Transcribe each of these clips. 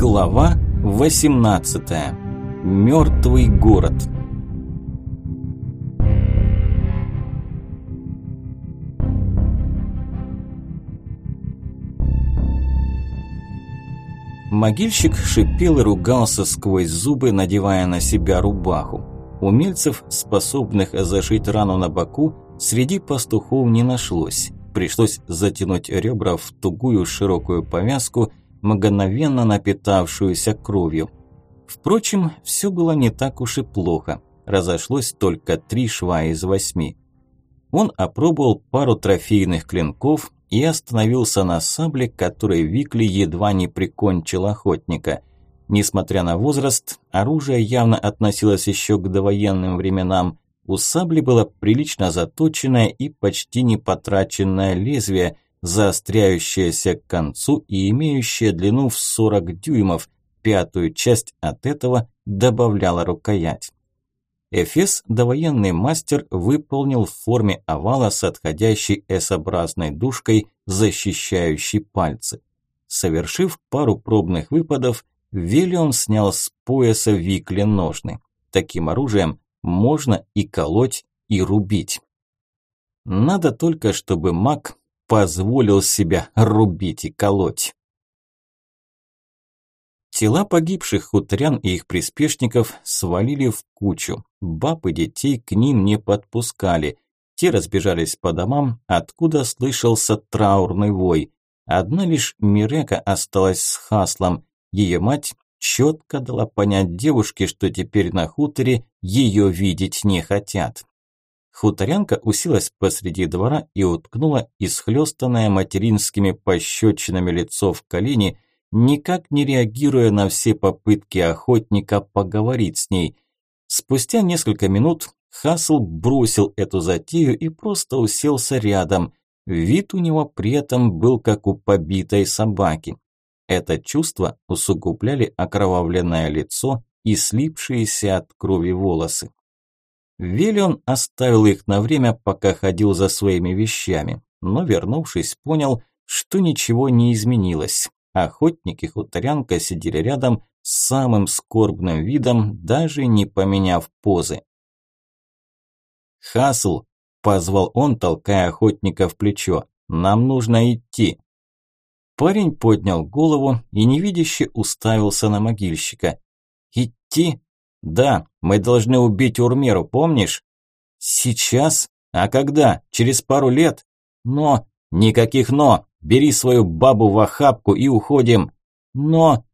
Глава 18. Мертвый город. Могильщик шипел и ругался сквозь зубы, надевая на себя рубаху. Умельцев, способных зашить рану на боку, среди пастухов не нашлось. Пришлось затянуть ребра в тугую широкую повязку – мгновенно напитавшуюся кровью. Впрочем, все было не так уж и плохо. Разошлось только три шва из восьми. Он опробовал пару трофейных клинков и остановился на сабле, которой Викли едва не прикончил охотника. Несмотря на возраст, оружие явно относилось еще к довоенным временам. У сабли было прилично заточенное и почти не потраченное лезвие – заостряющаяся к концу и имеющая длину в 40 дюймов, пятую часть от этого добавляла рукоять. Эфес довоенный мастер выполнил в форме овала с отходящей S-образной дужкой, защищающей пальцы. Совершив пару пробных выпадов, Велион снял с пояса викли ножны. Таким оружием можно и колоть, и рубить. Надо только, чтобы маг позволил себя рубить и колоть. Тела погибших хуторян и их приспешников свалили в кучу. Баб и детей к ним не подпускали. Те разбежались по домам, откуда слышался траурный вой. Одна лишь Мирека осталась с Хаслом. Ее мать четко дала понять девушке, что теперь на хуторе ее видеть не хотят. Хуторянка уселась посреди двора и уткнула исхлёстанное материнскими пощечинами лицо в колени, никак не реагируя на все попытки охотника поговорить с ней. Спустя несколько минут Хасл бросил эту затею и просто уселся рядом. Вид у него при этом был как у побитой собаки. Это чувство усугубляли окровавленное лицо и слипшиеся от крови волосы. Виллион оставил их на время, пока ходил за своими вещами, но, вернувшись, понял, что ничего не изменилось. Охотник и хуторянка сидели рядом с самым скорбным видом, даже не поменяв позы. «Хасл!» – позвал он, толкая охотника в плечо. «Нам нужно идти!» Парень поднял голову и невидяще уставился на могильщика. «Идти? «Да, мы должны убить Урмеру, помнишь?» «Сейчас? А когда? Через пару лет?» «Но...» «Никаких «но». Бери свою бабу в охапку и уходим». «Но...»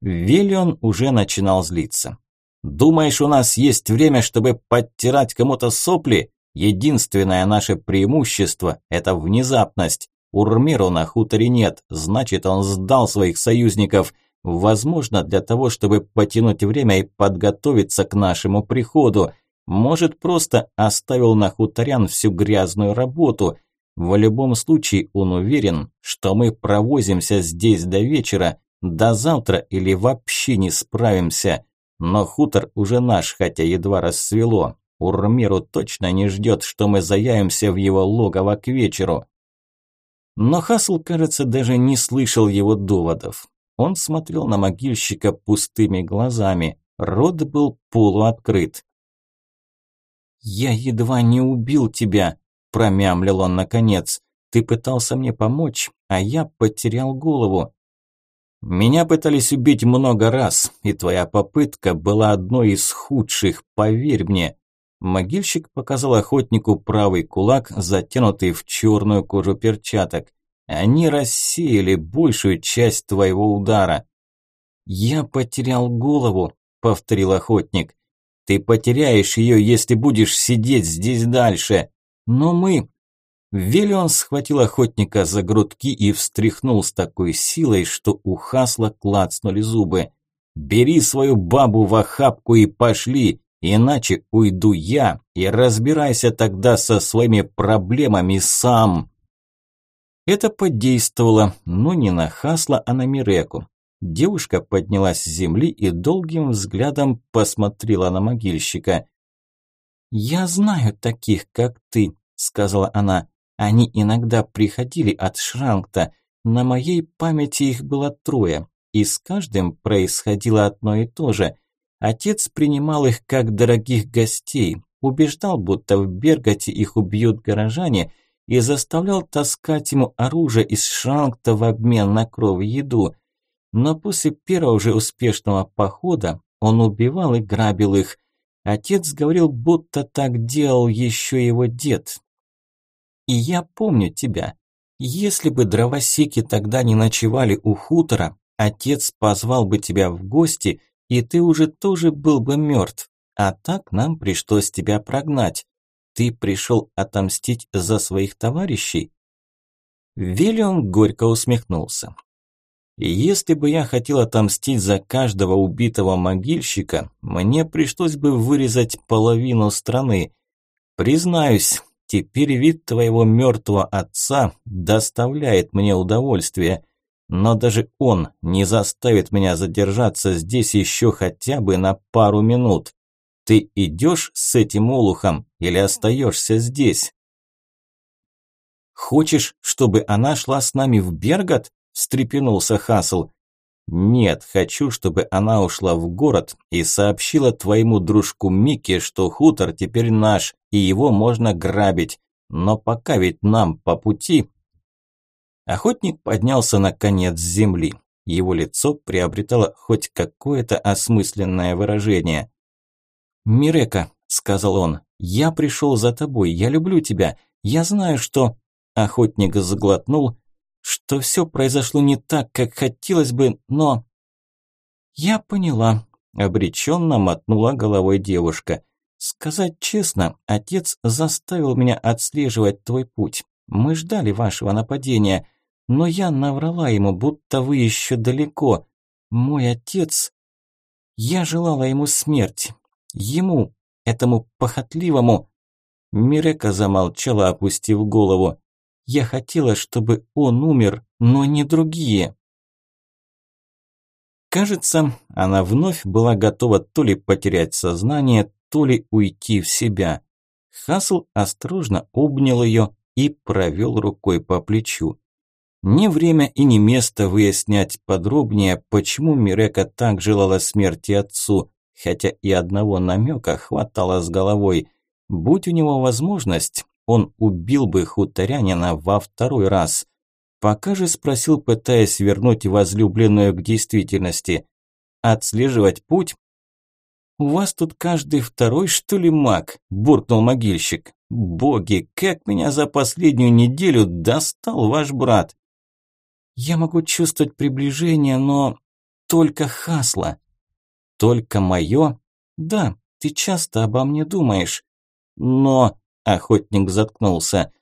Виллион уже начинал злиться. «Думаешь, у нас есть время, чтобы подтирать кому-то сопли? Единственное наше преимущество – это внезапность. Урмеру на хуторе нет, значит, он сдал своих союзников. Возможно, для того, чтобы потянуть время и подготовиться к нашему приходу. Может, просто оставил на хуторян всю грязную работу. В любом случае, он уверен, что мы провозимся здесь до вечера, до завтра или вообще не справимся. Но хутор уже наш, хотя едва рассвело. Урмиру точно не ждет, что мы заявимся в его логово к вечеру. Но Хасл, кажется, даже не слышал его доводов. Он смотрел на могильщика пустыми глазами. Рот был полуоткрыт. «Я едва не убил тебя», – промямлил он наконец. «Ты пытался мне помочь, а я потерял голову». «Меня пытались убить много раз, и твоя попытка была одной из худших, поверь мне». Могильщик показал охотнику правый кулак, затянутый в черную кожу перчаток. Они рассеяли большую часть твоего удара. Я потерял голову, повторил охотник. Ты потеряешь ее, если будешь сидеть здесь дальше. Но мы... Велион схватил охотника за грудки и встряхнул с такой силой, что у Хасла клацнули зубы. «Бери свою бабу в охапку и пошли, иначе уйду я, и разбирайся тогда со своими проблемами сам!» Это подействовало, но не на Хасла, а на Миреку. Девушка поднялась с земли и долгим взглядом посмотрела на могильщика. «Я знаю таких, как ты», – сказала она. «Они иногда приходили от Шранкта. На моей памяти их было трое. и с каждым происходило одно и то же. Отец принимал их как дорогих гостей, убеждал, будто в Берготе их убьют горожане, и заставлял таскать ему оружие из Шрангта в обмен на кровь и еду. Но после первого же успешного похода он убивал и грабил их. Отец говорил, будто так делал еще его дед. И я помню тебя. Если бы дровосеки тогда не ночевали у хутора, отец позвал бы тебя в гости, и ты уже тоже был бы мертв. А так нам пришлось тебя прогнать. Ты пришел отомстить за своих товарищей?» Велион горько усмехнулся. Если бы я хотел отомстить за каждого убитого могильщика, мне пришлось бы вырезать половину страны. Признаюсь, теперь вид твоего мертвого отца доставляет мне удовольствие, но даже он не заставит меня задержаться здесь еще хотя бы на пару минут. Ты идешь с этим олухом или остаешься здесь? Хочешь, чтобы она шла с нами в Бергот? встрепенулся Хасл. Нет, хочу, чтобы она ушла в город и сообщила твоему дружку Мике, что хутор теперь наш, и его можно грабить. Но пока ведь нам по пути. Охотник поднялся на конец земли. Его лицо приобретало хоть какое-то осмысленное выражение. «Мирека», – сказал он, – «я пришел за тобой, я люблю тебя, я знаю, что...» Охотник заглотнул, что все произошло не так, как хотелось бы, но... «Я поняла», – обреченно мотнула головой девушка. «Сказать честно, отец заставил меня отслеживать твой путь. Мы ждали вашего нападения, но я наврала ему, будто вы еще далеко. Мой отец... Я желала ему смерти, Ему, этому похотливому... Мирека замолчала, опустив голову. Я хотела, чтобы он умер, но не другие. Кажется, она вновь была готова то ли потерять сознание, то ли уйти в себя. Хасл осторожно обнял ее и провел рукой по плечу. Не время и не место выяснять подробнее, почему Мирека так желала смерти отцу хотя и одного намека хватало с головой. Будь у него возможность, он убил бы хуторянина во второй раз. Пока же спросил, пытаясь вернуть возлюбленную к действительности. «Отслеживать путь?» «У вас тут каждый второй, что ли, маг?» – буркнул могильщик. «Боги, как меня за последнюю неделю достал ваш брат!» «Я могу чувствовать приближение, но только Хасла. Только мое? Да, ты часто обо мне думаешь. Но... Охотник заткнулся.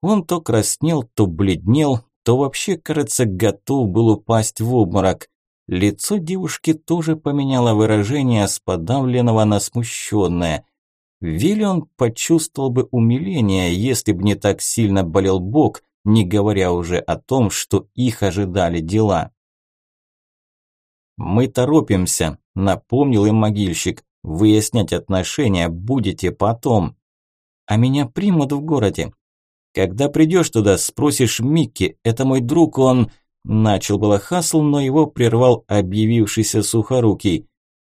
Он то краснел, то бледнел, то вообще, кажется, готов был упасть в обморок. Лицо девушки тоже поменяло выражение с подавленного на смущенное. Виллион почувствовал бы умиление, если бы не так сильно болел бок, не говоря уже о том, что их ожидали дела. «Мы торопимся», – напомнил им могильщик. «Выяснять отношения будете потом». «А меня примут в городе». «Когда придешь туда, спросишь Микки, это мой друг, он...» Начал было Хасл, но его прервал объявившийся сухорукий.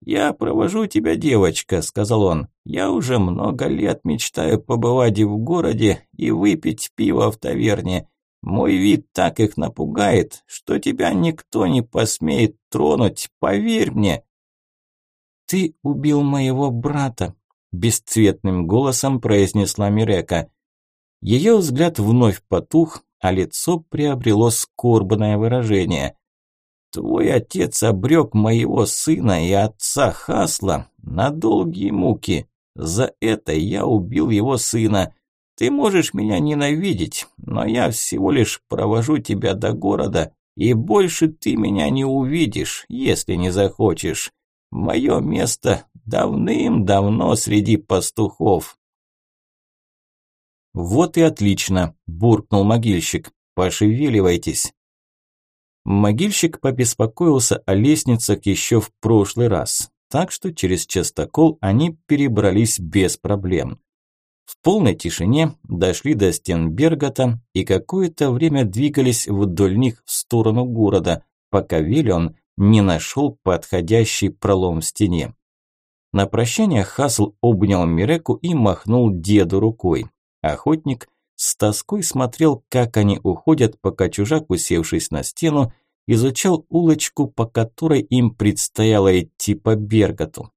«Я провожу тебя, девочка», – сказал он. «Я уже много лет мечтаю побывать в городе и выпить пиво в таверне. Мой вид так их напугает, что тебя никто не посмеет тронуть, поверь мне. Ты убил моего брата, бесцветным голосом произнесла Мирека. Ее взгляд вновь потух, а лицо приобрело скорбное выражение. Твой отец обрек моего сына и отца Хасла на долгие муки. За это я убил его сына. Ты можешь меня ненавидеть, но я всего лишь провожу тебя до города, и больше ты меня не увидишь, если не захочешь. Мое место давным-давно среди пастухов». «Вот и отлично», – буркнул могильщик. «Пошевеливайтесь». Могильщик побеспокоился о лестницах еще в прошлый раз, так что через частокол они перебрались без проблем. В полной тишине дошли до стен Бергота и какое-то время двигались вдоль них в сторону города, пока Виллион не нашел подходящий пролом в стене. На прощание Хасл обнял Миреку и махнул деду рукой. Охотник с тоской смотрел, как они уходят, пока чужак, усевшись на стену, изучал улочку, по которой им предстояло идти по Берготу.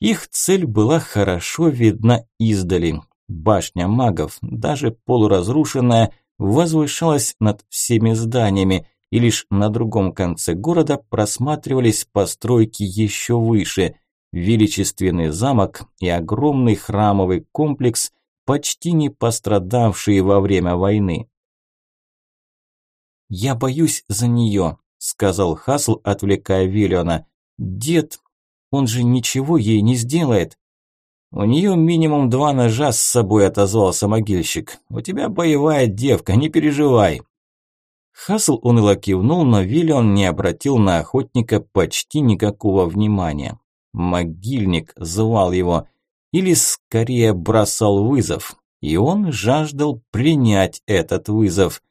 Их цель была хорошо видна издали. Башня магов, даже полуразрушенная, возвышалась над всеми зданиями, и лишь на другом конце города просматривались постройки еще выше – величественный замок и огромный храмовый комплекс, почти не пострадавшие во время войны. «Я боюсь за нее», – сказал Хасл, отвлекая Виллиона. «Дед, он же ничего ей не сделает». «У нее минимум два ножа с собой», – отозвался могильщик. «У тебя боевая девка, не переживай». Хасл уныло кивнул, но Виллион не обратил на охотника почти никакого внимания. Могильник звал его, или скорее бросал вызов, и он жаждал принять этот вызов.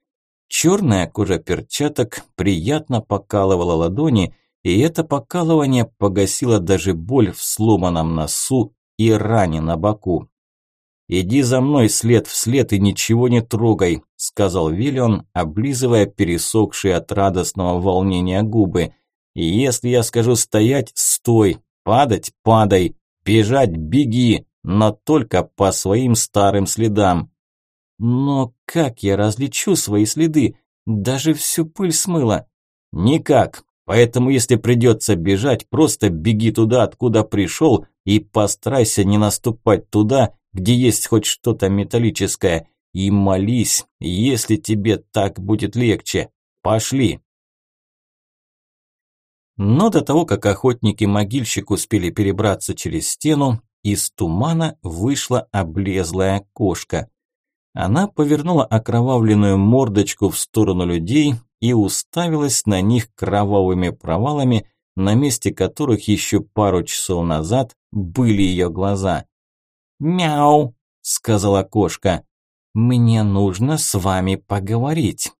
Черная кожа перчаток приятно покалывала ладони, и это покалывание погасило даже боль в сломанном носу и ране на боку. «Иди за мной след в след и ничего не трогай», – сказал Виллион, облизывая пересохшие от радостного волнения губы. «Если я скажу стоять, стой, Падать – падай, бежать – беги, но только по своим старым следам. Но как я различу свои следы? Даже всю пыль смыло. Никак. Поэтому, если придется бежать, просто беги туда, откуда пришел, и постарайся не наступать туда, где есть хоть что-то металлическое. И молись, если тебе так будет легче. Пошли. Но до того, как охотники-могильщик успели перебраться через стену, из тумана вышла облезлая кошка. Она повернула окровавленную мордочку в сторону людей и уставилась на них кровавыми провалами, на месте которых еще пару часов назад были ее глаза. «Мяу!» – сказала кошка. «Мне нужно с вами поговорить».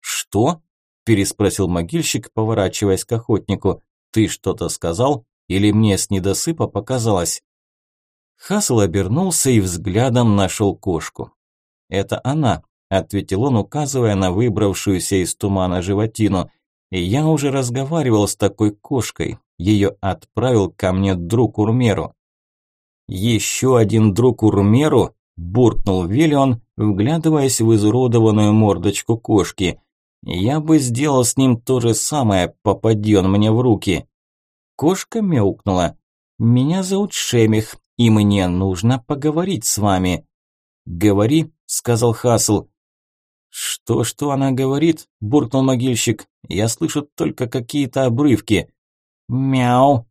«Что?» переспросил могильщик, поворачиваясь к охотнику. «Ты что-то сказал? Или мне с недосыпа показалось?» Хасл обернулся и взглядом нашел кошку. «Это она», – ответил он, указывая на выбравшуюся из тумана животину. «И я уже разговаривал с такой кошкой. Ее отправил ко мне друг Урмеру». «Еще один друг Урмеру?» – буркнул Виллион, вглядываясь в изуродованную мордочку кошки. Я бы сделал с ним то же самое, попади он мне в руки. Кошка мяукнула. Меня зовут Шемих, и мне нужно поговорить с вами. Говори, сказал Хасл. Что, что она говорит? буркнул могильщик. Я слышу только какие-то обрывки. Мяу.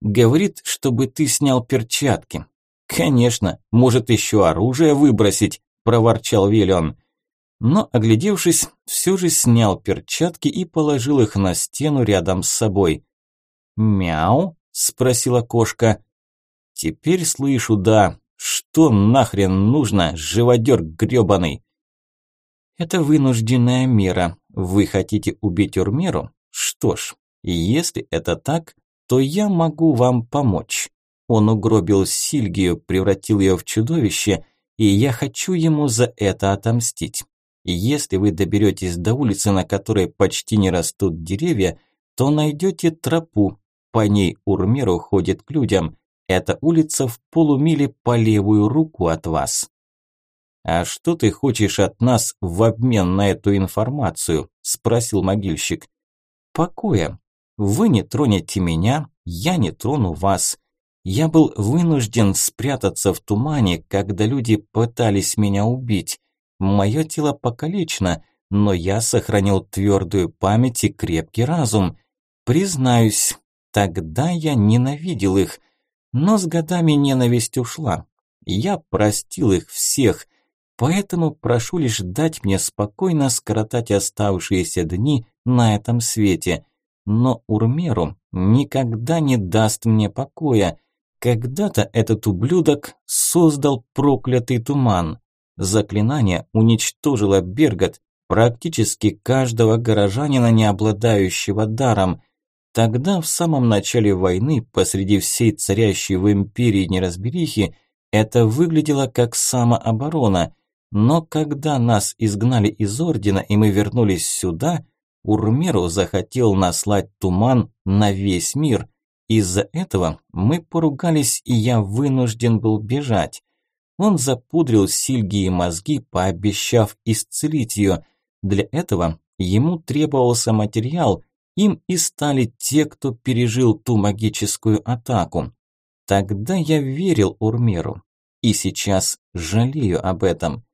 Говорит, чтобы ты снял перчатки. Конечно, может еще оружие выбросить, проворчал Виллион но, оглядевшись, все же снял перчатки и положил их на стену рядом с собой. «Мяу?» – спросила кошка. «Теперь слышу, да. Что нахрен нужно, живодер грёбаный?» «Это вынужденная мера. Вы хотите убить Урмеру? Что ж, если это так, то я могу вам помочь. Он угробил Сильгию, превратил ее в чудовище, и я хочу ему за это отомстить. Если вы доберетесь до улицы, на которой почти не растут деревья, то найдете тропу. По ней Урмеру ходит к людям. Эта улица в полумиле по левую руку от вас. «А что ты хочешь от нас в обмен на эту информацию?» – спросил могильщик. «Покоя. Вы не тронете меня, я не трону вас. Я был вынужден спрятаться в тумане, когда люди пытались меня убить. Мое тело покалечено, но я сохранил твердую память и крепкий разум. Признаюсь, тогда я ненавидел их, но с годами ненависть ушла. Я простил их всех, поэтому прошу лишь дать мне спокойно скоротать оставшиеся дни на этом свете. Но Урмеру никогда не даст мне покоя. Когда-то этот ублюдок создал проклятый туман. Заклинание уничтожило Бергот, практически каждого горожанина, не обладающего даром. Тогда, в самом начале войны, посреди всей царящей в империи неразберихи, это выглядело как самооборона. Но когда нас изгнали из Ордена и мы вернулись сюда, Урмеру захотел наслать туман на весь мир. Из-за этого мы поругались, и я вынужден был бежать. Он запудрил Сильги и мозги, пообещав исцелить ее. Для этого ему требовался материал, им и стали те, кто пережил ту магическую атаку. Тогда я верил Урмеру, и сейчас жалею об этом.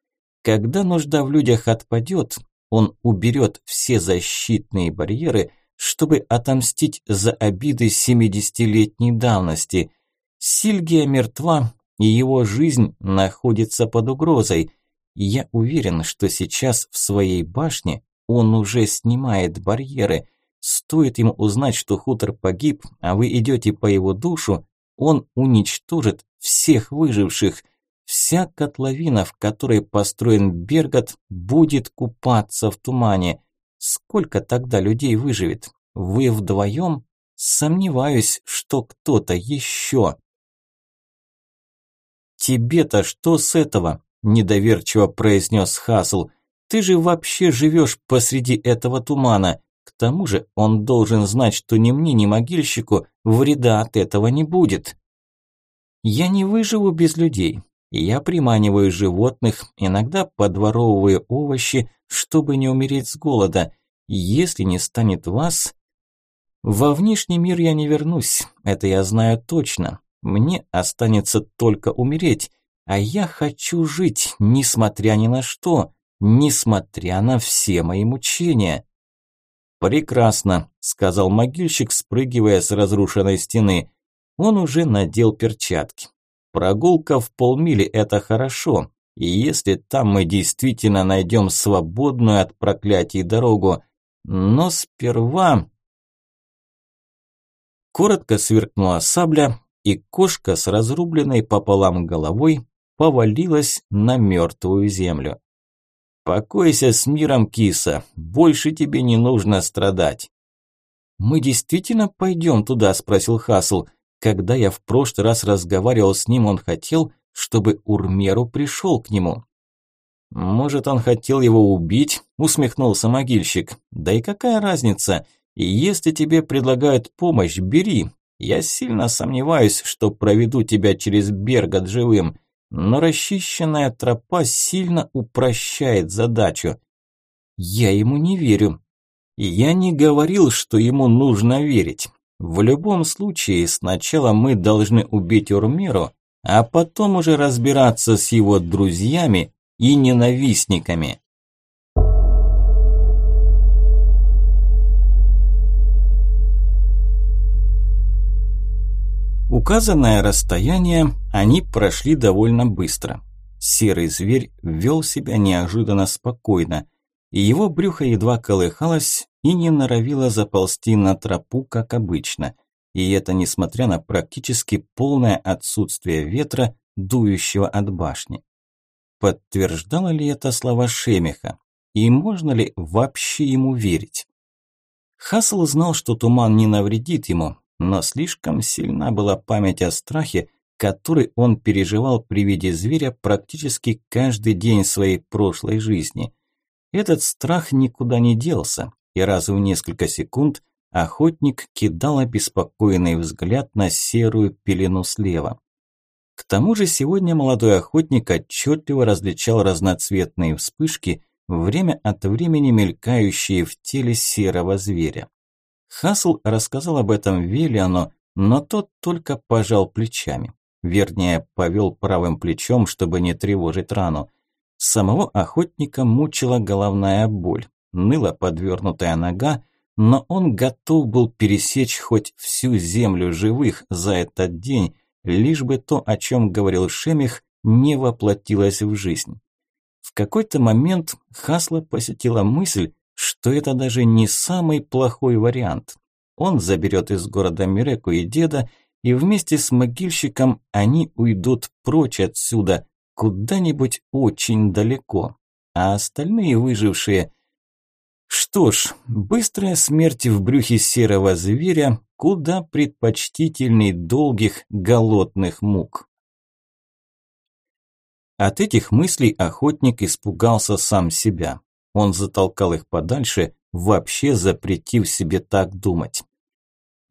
Когда нужда в людях отпадет, он уберет все защитные барьеры, чтобы отомстить за обиды семидесятилетней давности. Сильгия мертва, и его жизнь находится под угрозой. Я уверен, что сейчас в своей башне он уже снимает барьеры. Стоит ему узнать, что хутор погиб, а вы идете по его душу, он уничтожит всех выживших. Вся котловина, в которой построен Бергот, будет купаться в тумане. Сколько тогда людей выживет? Вы вдвоем? Сомневаюсь, что кто-то еще. «Тебе-то что с этого?» – недоверчиво произнес Хасл. «Ты же вообще живешь посреди этого тумана. К тому же он должен знать, что ни мне, ни могильщику вреда от этого не будет». «Я не выживу без людей. Я приманиваю животных, иногда подворовываю овощи, чтобы не умереть с голода. Если не станет вас, во внешний мир я не вернусь, это я знаю точно. Мне останется только умереть, а я хочу жить, несмотря ни на что, несмотря на все мои мучения. Прекрасно, сказал могильщик, спрыгивая с разрушенной стены. Он уже надел перчатки. Прогулка в полмили – это хорошо, и если там мы действительно найдем свободную от проклятий дорогу. Но сперва... Коротко сверкнула сабля, и кошка с разрубленной пополам головой повалилась на мертвую землю. «Покойся с миром, киса, больше тебе не нужно страдать». «Мы действительно пойдем туда?» – спросил Хасл. Когда я в прошлый раз разговаривал с ним, он хотел, чтобы Урмеру пришел к нему. «Может, он хотел его убить?» – усмехнулся могильщик. «Да и какая разница? Если тебе предлагают помощь, бери, я сильно сомневаюсь, что проведу тебя через Бергот живым, но расчищенная тропа сильно упрощает задачу. Я ему не верю. Я не говорил, что ему нужно верить. В любом случае, сначала мы должны убить Урмеру, а потом уже разбираться с его друзьями и ненавистниками. Указанное расстояние они прошли довольно быстро. Серый зверь вел себя неожиданно спокойно, и его брюхо едва колыхалось и не норовило заползти на тропу, как обычно. И это несмотря на практически полное отсутствие ветра, дующего от башни. Подтверждало ли это слова Шемеха? И можно ли вообще ему верить? Хасл знал, что туман не навредит ему, но слишком сильна была память о страхе, который он переживал при виде зверя практически каждый день своей прошлой жизни. Этот страх никуда не делся, и раз в несколько секунд охотник кидал обеспокоенный взгляд на серую пелену слева. К тому же сегодня молодой охотник отчетливо различал разноцветные вспышки, время от времени мелькающие в теле серого зверя. Хасл рассказал об этом Велиану, но тот только пожал плечами. Вернее, повел правым плечом, чтобы не тревожить рану. Самого охотника мучила головная боль, ныла подвернутая нога, но он готов был пересечь хоть всю землю живых за этот день, лишь бы то, о чем говорил Шемих, не воплотилось в жизнь. В какой-то момент Хасла посетила мысль, что это даже не самый плохой вариант. Он заберет из города Миреку и деда, и вместе с могильщиком они уйдут прочь отсюда, куда-нибудь очень далеко. А остальные выжившие... Что ж, быстрая смерть в брюхе серого зверя куда предпочтительней долгих голодных мук. От этих мыслей охотник испугался сам себя. Он затолкал их подальше, вообще запретив себе так думать.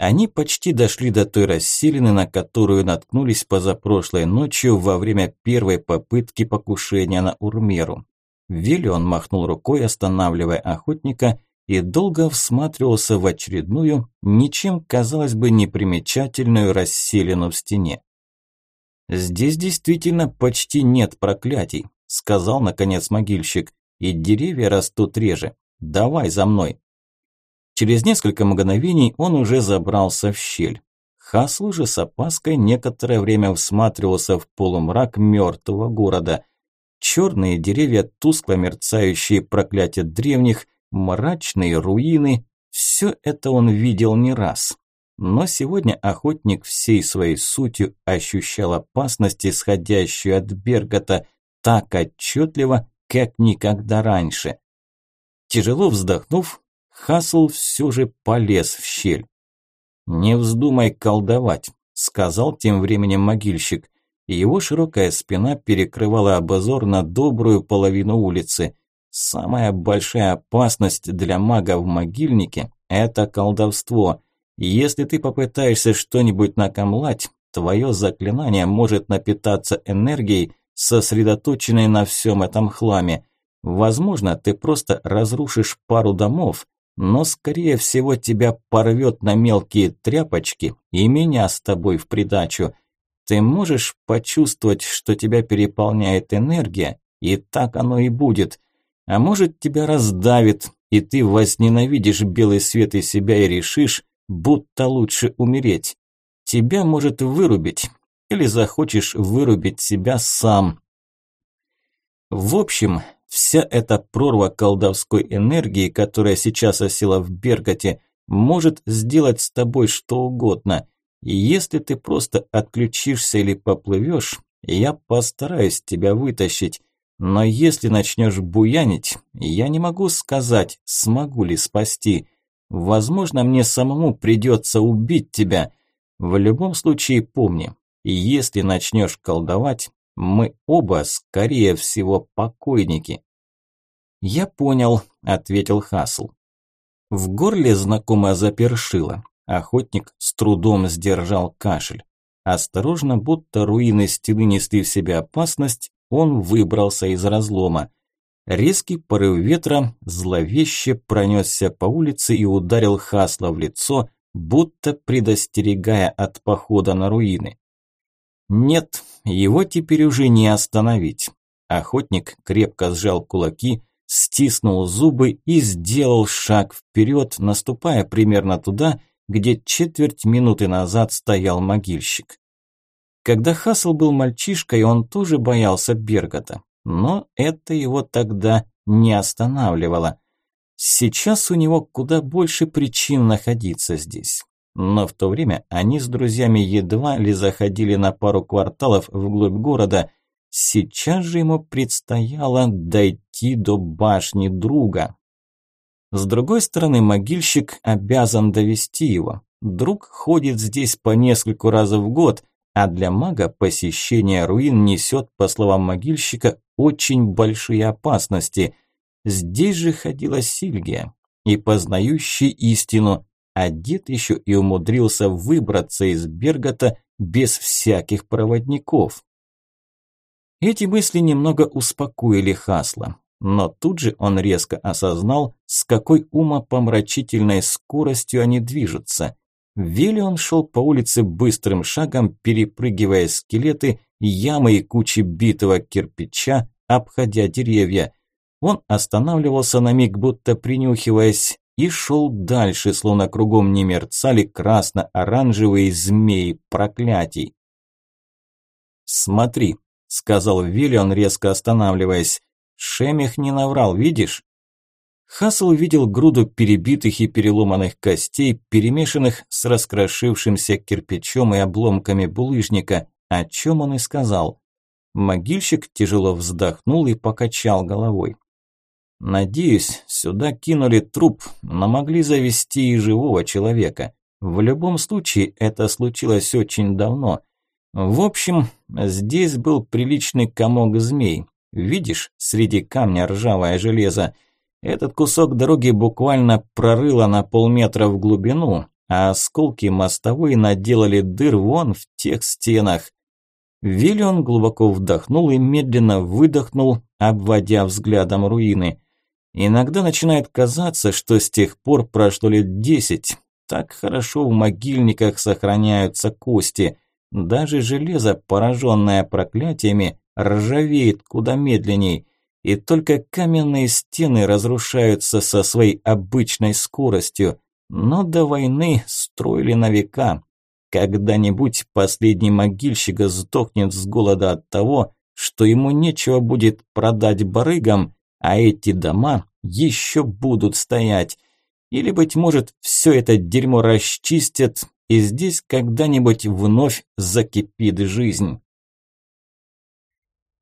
Они почти дошли до той расселины, на которую наткнулись позапрошлой ночью во время первой попытки покушения на Урмеру. Виллион махнул рукой, останавливая охотника, и долго всматривался в очередную, ничем, казалось бы, непримечательную расселину в стене. «Здесь действительно почти нет проклятий», – сказал, наконец, могильщик, – «и деревья растут реже. Давай за мной». Через несколько мгновений он уже забрался в щель. Хасл же с опаской некоторое время всматривался в полумрак мертвого города. Черные деревья, тускло мерцающие проклятия древних, мрачные руины – все это он видел не раз. Но сегодня охотник всей своей сутью ощущал опасность, исходящую от Бергота, так отчетливо, как никогда раньше. Тяжело вздохнув, Хасл все же полез в щель. «Не вздумай колдовать», – сказал тем временем могильщик его широкая спина перекрывала обзор на добрую половину улицы. Самая большая опасность для мага в могильнике – это колдовство. Если ты попытаешься что-нибудь накомлать, твое заклинание может напитаться энергией, сосредоточенной на всем этом хламе. Возможно, ты просто разрушишь пару домов, но скорее всего тебя порвет на мелкие тряпочки и меня с тобой в придачу. Ты можешь почувствовать, что тебя переполняет энергия, и так оно и будет. А может, тебя раздавит, и ты возненавидишь белый свет и себя и решишь, будто лучше умереть. Тебя может вырубить, или захочешь вырубить себя сам. В общем, вся эта прорва колдовской энергии, которая сейчас осела в Берготе, может сделать с тобой что угодно. И если ты просто отключишься или поплывешь, я постараюсь тебя вытащить. Но если начнешь буянить, я не могу сказать, смогу ли спасти. Возможно, мне самому придется убить тебя. В любом случае помни, если начнешь колдовать, мы оба, скорее всего, покойники. Я понял, ответил Хасл. В горле знакомо запершило. Охотник с трудом сдержал кашель. Осторожно, будто руины стены несли в себе опасность, он выбрался из разлома. Резкий порыв ветра зловеще пронесся по улице и ударил Хасла в лицо, будто предостерегая от похода на руины. Нет, его теперь уже не остановить. Охотник крепко сжал кулаки, стиснул зубы и сделал шаг вперед, наступая примерно туда, где четверть минуты назад стоял могильщик. Когда Хасл был мальчишкой, он тоже боялся Бергота, но это его тогда не останавливало. Сейчас у него куда больше причин находиться здесь. Но в то время они с друзьями едва ли заходили на пару кварталов вглубь города. Сейчас же ему предстояло дойти до башни друга. С другой стороны, могильщик обязан довести его. Друг ходит здесь по нескольку раз в год, а для мага посещение руин несет, по словам могильщика, очень большие опасности. Здесь же ходила Сильгия, и познающий истину, а дед еще и умудрился выбраться из Бергота без всяких проводников. Эти мысли немного успокоили Хасла. Но тут же он резко осознал, с какой умопомрачительной скоростью они движутся. Велион шел по улице быстрым шагом, перепрыгивая скелеты, ямы и кучи битого кирпича, обходя деревья. Он останавливался на миг, будто принюхиваясь, и шел дальше, словно кругом не мерцали красно-оранжевые змеи проклятий. «Смотри», – сказал Виллион, резко останавливаясь, Шемих не наврал, видишь? Хасл видел груду перебитых и переломанных костей, перемешанных с раскрошившимся кирпичом и обломками булыжника, о чем он и сказал. Могильщик тяжело вздохнул и покачал головой. Надеюсь, сюда кинули труп, но могли завести и живого человека. В любом случае, это случилось очень давно. В общем, здесь был приличный комок змей. Видишь, среди камня ржавое железо. Этот кусок дороги буквально прорыло на полметра в глубину, а осколки мостовой наделали дыр вон в тех стенах. Виллион глубоко вдохнул и медленно выдохнул, обводя взглядом руины. Иногда начинает казаться, что с тех пор прошло лет десять. Так хорошо в могильниках сохраняются кости. Даже железо, пораженное проклятиями, ржавеет куда медленней. И только каменные стены разрушаются со своей обычной скоростью. Но до войны строили на века. Когда-нибудь последний могильщик сдохнет с голода от того, что ему нечего будет продать барыгам, а эти дома еще будут стоять. Или, быть может, все это дерьмо расчистят, и здесь когда-нибудь вновь закипит жизнь.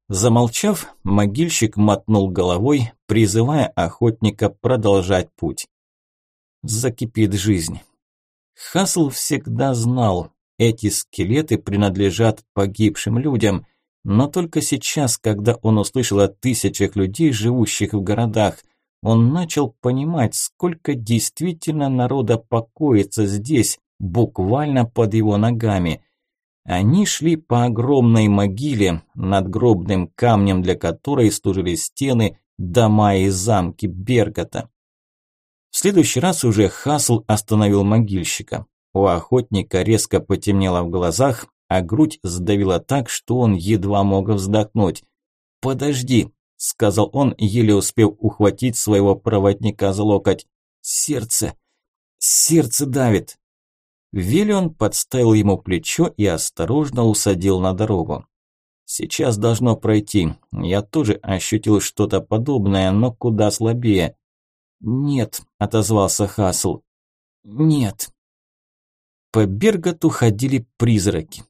Замолчав, могильщик мотнул головой, призывая охотника продолжать путь. Закипит жизнь. Хасл всегда знал, эти скелеты принадлежат погибшим людям – но только сейчас, когда он услышал о тысячах людей, живущих в городах, он начал понимать, сколько действительно народа покоится здесь, буквально под его ногами. Они шли по огромной могиле, над гробным камнем для которой служили стены, дома и замки Бергота. В следующий раз уже Хасл остановил могильщика. У охотника резко потемнело в глазах, а грудь сдавила так, что он едва мог вздохнуть. «Подожди», – сказал он, еле успев ухватить своего проводника за локоть. «Сердце! Сердце давит!» Виллион подставил ему плечо и осторожно усадил на дорогу. «Сейчас должно пройти. Я тоже ощутил что-то подобное, но куда слабее». «Нет», – отозвался Хасл. «Нет». По Берготу ходили призраки.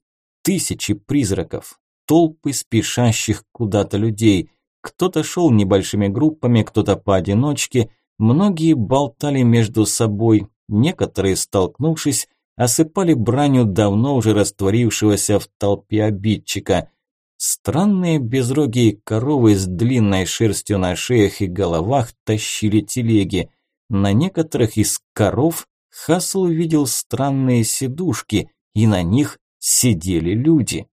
Тысячи призраков, толпы спешащих куда-то людей. Кто-то шел небольшими группами, кто-то поодиночке, многие болтали между собой, некоторые, столкнувшись, осыпали бранью давно уже растворившегося в толпе обидчика. Странные безрогие коровы с длинной шерстью на шеях и головах тащили телеги. На некоторых из коров Хасл увидел странные сидушки, и на них сидели люди.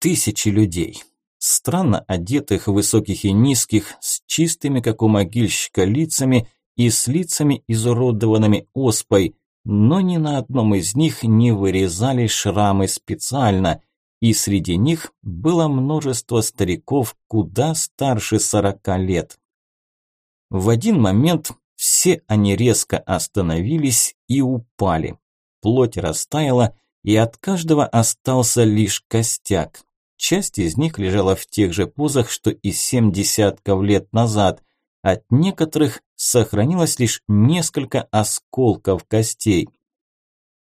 Тысячи людей, странно одетых, высоких и низких, с чистыми, как у могильщика, лицами и с лицами, изуродованными оспой, но ни на одном из них не вырезали шрамы специально, и среди них было множество стариков куда старше сорока лет. В один момент все они резко остановились и упали плоть растаяла, и от каждого остался лишь костяк. Часть из них лежала в тех же позах, что и семь десятков лет назад. От некоторых сохранилось лишь несколько осколков костей.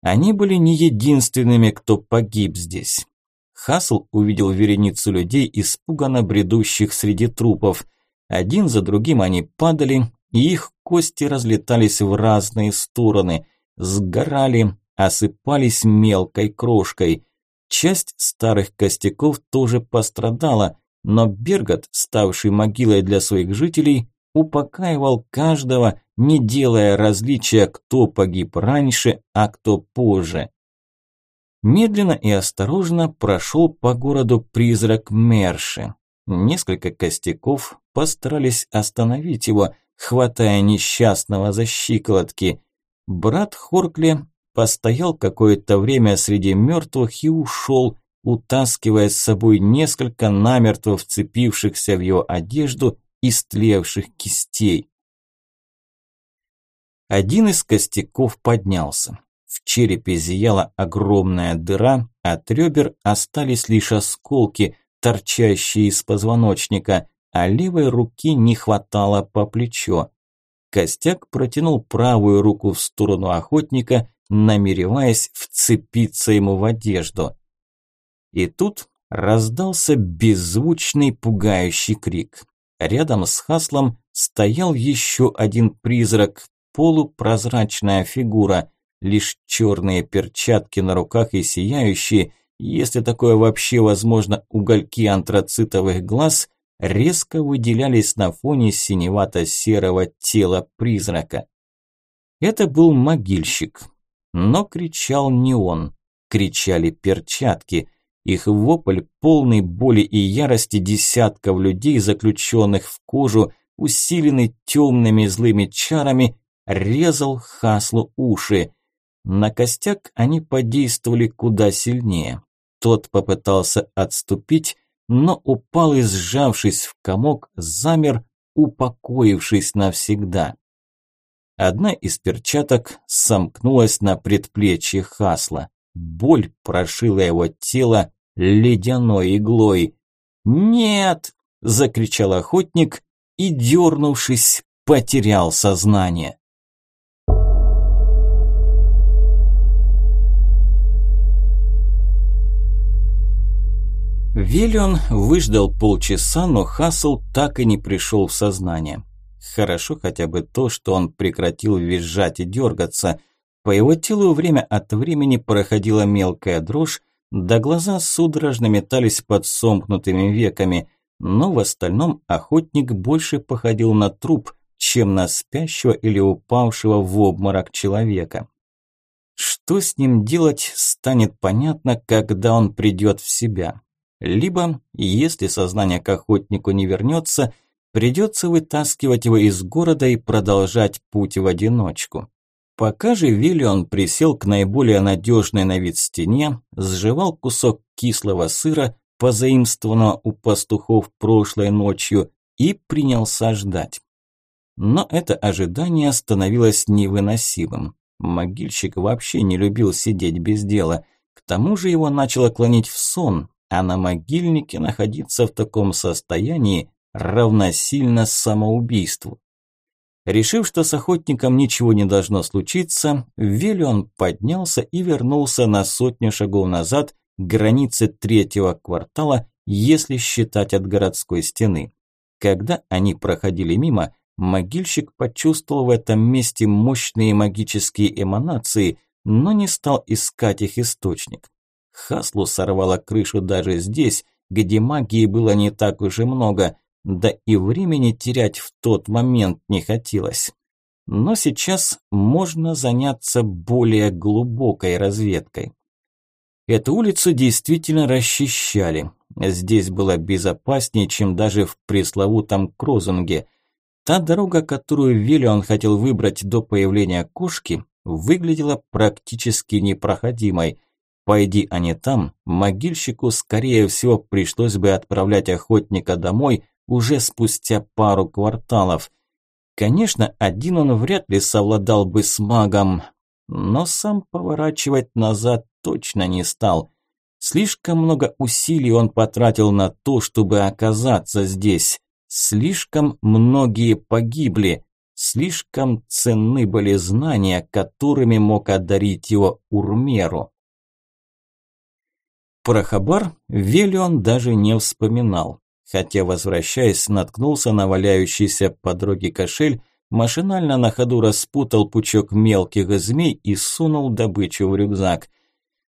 Они были не единственными, кто погиб здесь. Хасл увидел вереницу людей, испуганно бредущих среди трупов. Один за другим они падали, и их кости разлетались в разные стороны, сгорали, осыпались мелкой крошкой. Часть старых костяков тоже пострадала, но Бергот, ставший могилой для своих жителей, упокаивал каждого, не делая различия, кто погиб раньше, а кто позже. Медленно и осторожно прошел по городу призрак Мерши. Несколько костяков постарались остановить его, хватая несчастного за щиколотки. Брат Хоркли постоял какое-то время среди мертвых и ушел, утаскивая с собой несколько намертво вцепившихся в его одежду истлевших кистей. Один из костяков поднялся. В черепе зияла огромная дыра, от ребер остались лишь осколки, торчащие из позвоночника, а левой руки не хватало по плечо. Костяк протянул правую руку в сторону охотника, намереваясь вцепиться ему в одежду. И тут раздался беззвучный пугающий крик. Рядом с Хаслом стоял еще один призрак, полупрозрачная фигура, лишь черные перчатки на руках и сияющие, если такое вообще возможно, угольки антрацитовых глаз резко выделялись на фоне синевато-серого тела призрака. Это был могильщик, но кричал не он, кричали перчатки. Их вопль, полный боли и ярости десятков людей, заключенных в кожу, усиленный темными злыми чарами, резал Хаслу уши. На костяк они подействовали куда сильнее. Тот попытался отступить, но упал и, сжавшись в комок, замер, упокоившись навсегда. Одна из перчаток сомкнулась на предплечье Хасла. Боль прошила его тело ледяной иглой. «Нет!» – закричал охотник и, дернувшись, потерял сознание. Виллион выждал полчаса, но Хасл так и не пришел в сознание. Хорошо хотя бы то, что он прекратил визжать и дергаться. По его телу время от времени проходила мелкая дрожь, да глаза судорожно метались под сомкнутыми веками, но в остальном охотник больше походил на труп, чем на спящего или упавшего в обморок человека. Что с ним делать, станет понятно, когда он придет в себя. Либо, если сознание к охотнику не вернется, придется вытаскивать его из города и продолжать путь в одиночку. Пока же Виллион присел к наиболее надежной на вид стене, сживал кусок кислого сыра, позаимствованного у пастухов прошлой ночью, и принялся ждать. Но это ожидание становилось невыносимым. Могильщик вообще не любил сидеть без дела. К тому же его начало клонить в сон, а на могильнике находиться в таком состоянии равносильно самоубийству. Решив, что с охотником ничего не должно случиться, Велион поднялся и вернулся на сотню шагов назад к границе третьего квартала, если считать от городской стены. Когда они проходили мимо, могильщик почувствовал в этом месте мощные магические эманации, но не стал искать их источник. Хаслу сорвало крышу даже здесь, где магии было не так уж и много, да и времени терять в тот момент не хотелось. Но сейчас можно заняться более глубокой разведкой. Эту улицу действительно расчищали. Здесь было безопаснее, чем даже в пресловутом Крозунге. Та дорога, которую Виллион хотел выбрать до появления кошки, выглядела практически непроходимой – Пойди они там, могильщику, скорее всего, пришлось бы отправлять охотника домой уже спустя пару кварталов. Конечно, один он вряд ли совладал бы с магом, но сам поворачивать назад точно не стал. Слишком много усилий он потратил на то, чтобы оказаться здесь. Слишком многие погибли. Слишком ценны были знания, которыми мог одарить его Урмеру. Про хабар Велион даже не вспоминал, хотя, возвращаясь, наткнулся на валяющийся по дороге кошель, машинально на ходу распутал пучок мелких змей и сунул добычу в рюкзак.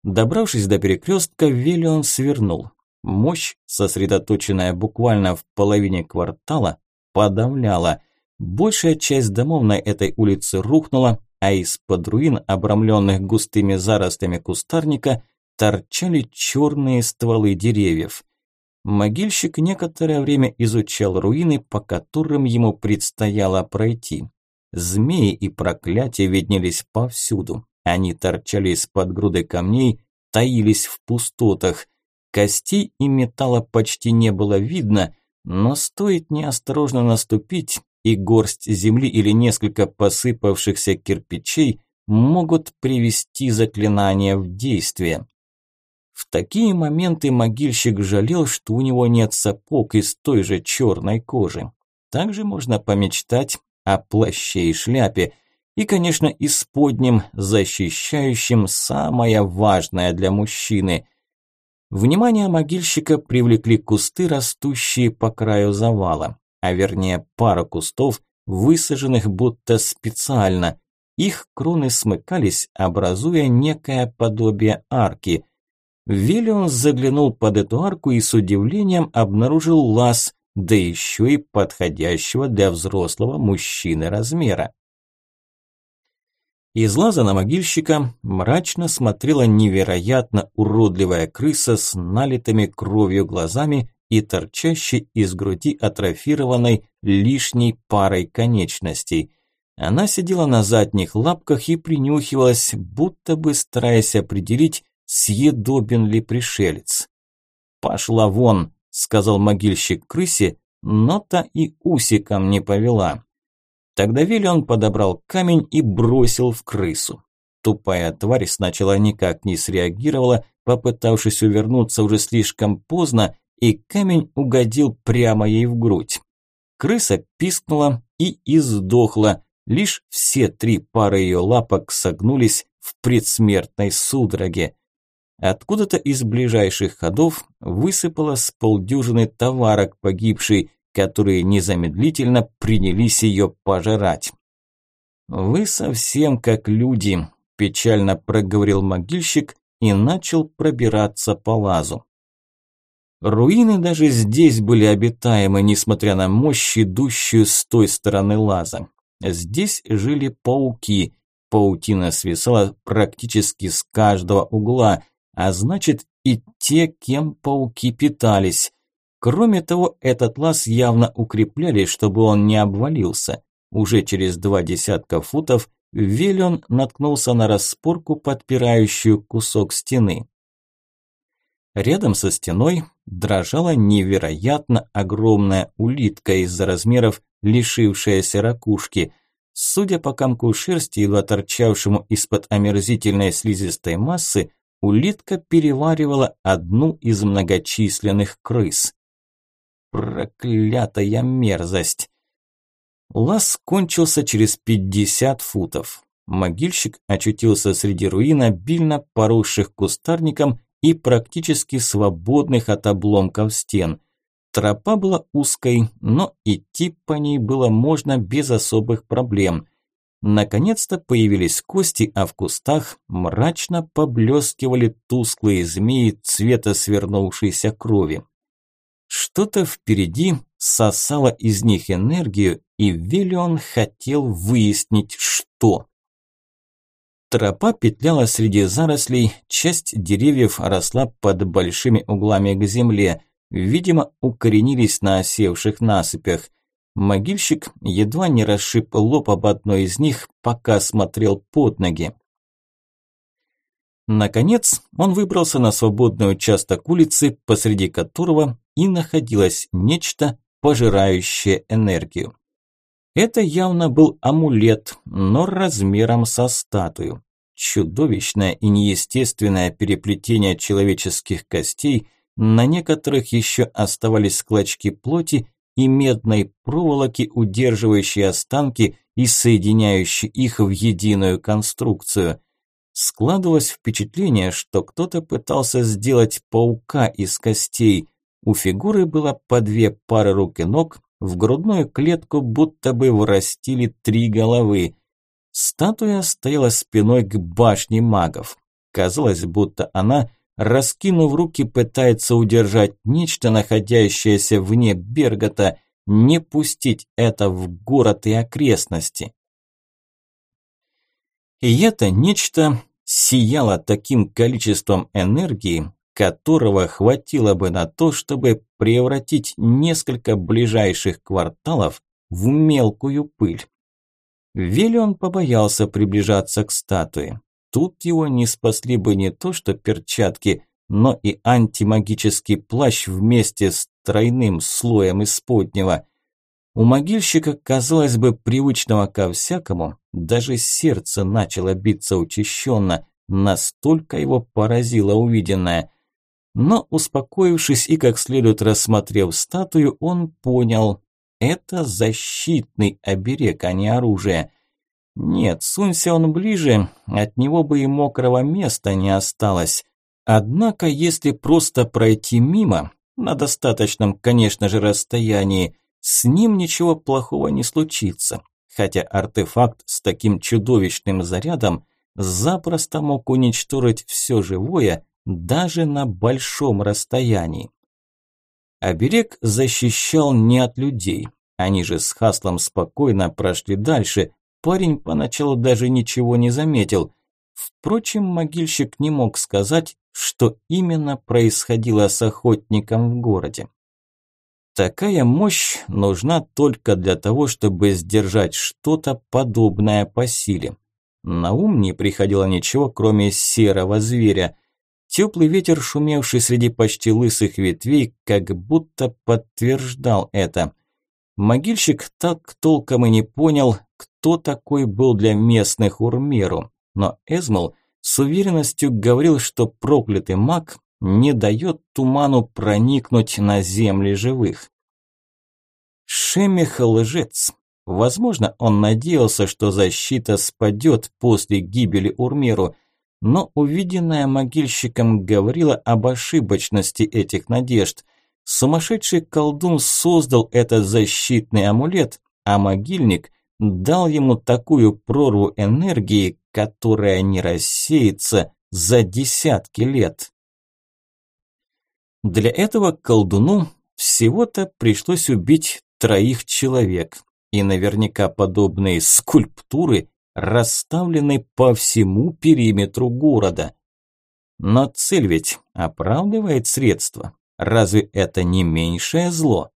Добравшись до перекрестка, Велион свернул. Мощь, сосредоточенная буквально в половине квартала, подавляла. Большая часть домов на этой улице рухнула, а из-под руин, обрамленных густыми заростями кустарника, торчали черные стволы деревьев. Могильщик некоторое время изучал руины, по которым ему предстояло пройти. Змеи и проклятия виднелись повсюду. Они торчали из-под груды камней, таились в пустотах. Костей и металла почти не было видно, но стоит неосторожно наступить, и горсть земли или несколько посыпавшихся кирпичей могут привести заклинание в действие. В такие моменты могильщик жалел, что у него нет сапог из той же черной кожи. Также можно помечтать о плаще и шляпе, и, конечно, исподнем, защищающем самое важное для мужчины. Внимание могильщика привлекли кусты, растущие по краю завала. а вернее пара кустов, высаженных будто специально. Их кроны смыкались, образуя некое подобие арки. Виллион заглянул под эту арку и с удивлением обнаружил лаз, да еще и подходящего для взрослого мужчины размера. Из лаза на могильщика мрачно смотрела невероятно уродливая крыса с налитыми кровью глазами и торчащей из груди атрофированной лишней парой конечностей. Она сидела на задних лапках и принюхивалась, будто бы стараясь определить, съедобен ли пришелец. «Пошла вон», – сказал могильщик крысе, но та и усиком не повела. Тогда Виллион подобрал камень и бросил в крысу. Тупая тварь сначала никак не среагировала, попытавшись увернуться уже слишком поздно, и камень угодил прямо ей в грудь. Крыса пискнула и издохла, лишь все три пары ее лапок согнулись в предсмертной судороге. Откуда-то из ближайших ходов высыпало с полдюжины товарок погибшей, которые незамедлительно принялись ее пожирать. «Вы совсем как люди», – печально проговорил могильщик и начал пробираться по лазу. Руины даже здесь были обитаемы, несмотря на мощь, идущую с той стороны лаза. Здесь жили пауки, паутина свисала практически с каждого угла, а значит и те, кем пауки питались. Кроме того, этот лаз явно укрепляли, чтобы он не обвалился. Уже через два десятка футов Велион наткнулся на распорку, подпирающую кусок стены. Рядом со стеной дрожала невероятно огромная улитка из-за размеров, лишившаяся ракушки. Судя по комку шерсти, едва торчавшему из-под омерзительной слизистой массы, улитка переваривала одну из многочисленных крыс. Проклятая мерзость! Лаз кончился через 50 футов. Могильщик очутился среди руин, обильно поросших кустарником и практически свободных от обломков стен. Тропа была узкой, но идти по ней было можно без особых проблем. Наконец-то появились кости, а в кустах мрачно поблескивали тусклые змеи цвета свернувшейся крови. Что-то впереди сосало из них энергию, и Велион хотел выяснить, что. Тропа петляла среди зарослей, часть деревьев росла под большими углами к земле, видимо, укоренились на осевших насыпях. Могильщик едва не расшиб лоб об одной из них, пока смотрел под ноги. Наконец, он выбрался на свободный участок улицы, посреди которого и находилось нечто, пожирающее энергию. Это явно был амулет, но размером со статую. Чудовищное и неестественное переплетение человеческих костей, на некоторых еще оставались клочки плоти и медной проволоки, удерживающие останки и соединяющие их в единую конструкцию. Складывалось впечатление, что кто-то пытался сделать паука из костей, у фигуры было по две пары рук и ног, в грудную клетку будто бы врастили три головы. Статуя стояла спиной к башне магов. Казалось, будто она, раскинув руки, пытается удержать нечто, находящееся вне Бергота, не пустить это в город и окрестности. И это нечто сияло таким количеством энергии, которого хватило бы на то, чтобы превратить несколько ближайших кварталов в мелкую пыль. Велион побоялся приближаться к статуе. Тут его не спасли бы не то что перчатки, но и антимагический плащ вместе с тройным слоем исподнего. У могильщика, казалось бы, привычного ко всякому, даже сердце начало биться учащенно, настолько его поразило увиденное – но, успокоившись и как следует рассмотрев статую, он понял – это защитный оберег, а не оружие. Нет, сунься он ближе, от него бы и мокрого места не осталось. Однако, если просто пройти мимо, на достаточном, конечно же, расстоянии, с ним ничего плохого не случится, хотя артефакт с таким чудовищным зарядом запросто мог уничтожить все живое даже на большом расстоянии. Оберег защищал не от людей, они же с Хаслом спокойно прошли дальше, парень поначалу даже ничего не заметил. Впрочем, могильщик не мог сказать, что именно происходило с охотником в городе. Такая мощь нужна только для того, чтобы сдержать что-то подобное по силе. На ум не приходило ничего, кроме серого зверя. Теплый ветер, шумевший среди почти лысых ветвей, как будто подтверждал это. Могильщик так толком и не понял, кто такой был для местных Урмеру, но Эзмал с уверенностью говорил, что проклятый маг не дает туману проникнуть на земли живых. Шемех лжец. Возможно, он надеялся, что защита спадет после гибели Урмеру, но увиденное могильщиком говорило об ошибочности этих надежд. Сумасшедший колдун создал этот защитный амулет, а могильник дал ему такую прорву энергии, которая не рассеется за десятки лет. Для этого колдуну всего-то пришлось убить троих человек, и наверняка подобные скульптуры расставлены по всему периметру города. Но цель ведь оправдывает средства. Разве это не меньшее зло?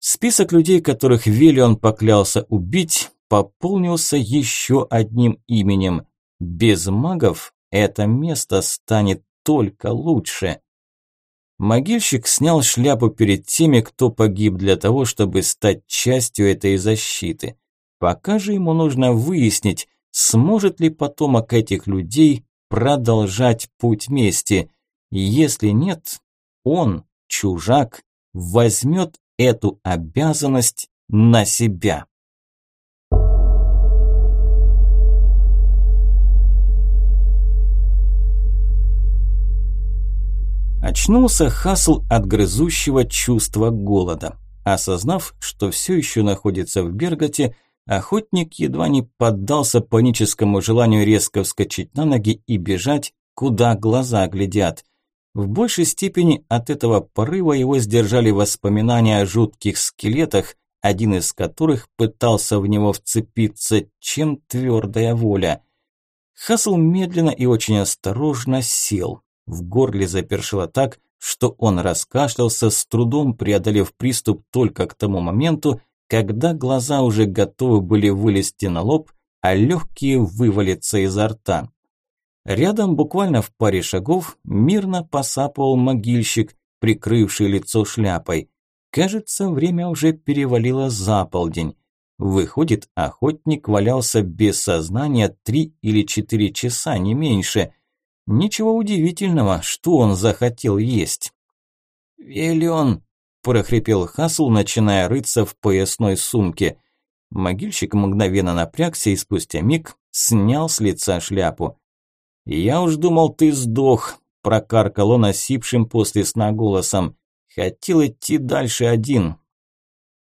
Список людей, которых Велион поклялся убить, пополнился еще одним именем. Без магов это место станет только лучше. Могильщик снял шляпу перед теми, кто погиб для того, чтобы стать частью этой защиты. Пока же ему нужно выяснить, сможет ли потомок этих людей продолжать путь мести. Если нет, он, чужак, возьмет эту обязанность на себя. Очнулся Хасл от грызущего чувства голода. Осознав, что все еще находится в Берготе, охотник едва не поддался паническому желанию резко вскочить на ноги и бежать, куда глаза глядят. В большей степени от этого порыва его сдержали воспоминания о жутких скелетах, один из которых пытался в него вцепиться, чем твердая воля. Хасл медленно и очень осторожно сел. В горле запершило так, что он раскашлялся, с трудом преодолев приступ только к тому моменту, когда глаза уже готовы были вылезти на лоб, а легкие вывалиться изо рта. Рядом, буквально в паре шагов, мирно посапывал могильщик, прикрывший лицо шляпой. Кажется, время уже перевалило за полдень. Выходит, охотник валялся без сознания три или четыре часа, не меньше – Ничего удивительного, что он захотел есть. «Велион!» – прохрипел Хасл, начиная рыться в поясной сумке. Могильщик мгновенно напрягся и спустя миг снял с лица шляпу. «Я уж думал, ты сдох», – прокаркал он осипшим после сна голосом. «Хотел идти дальше один».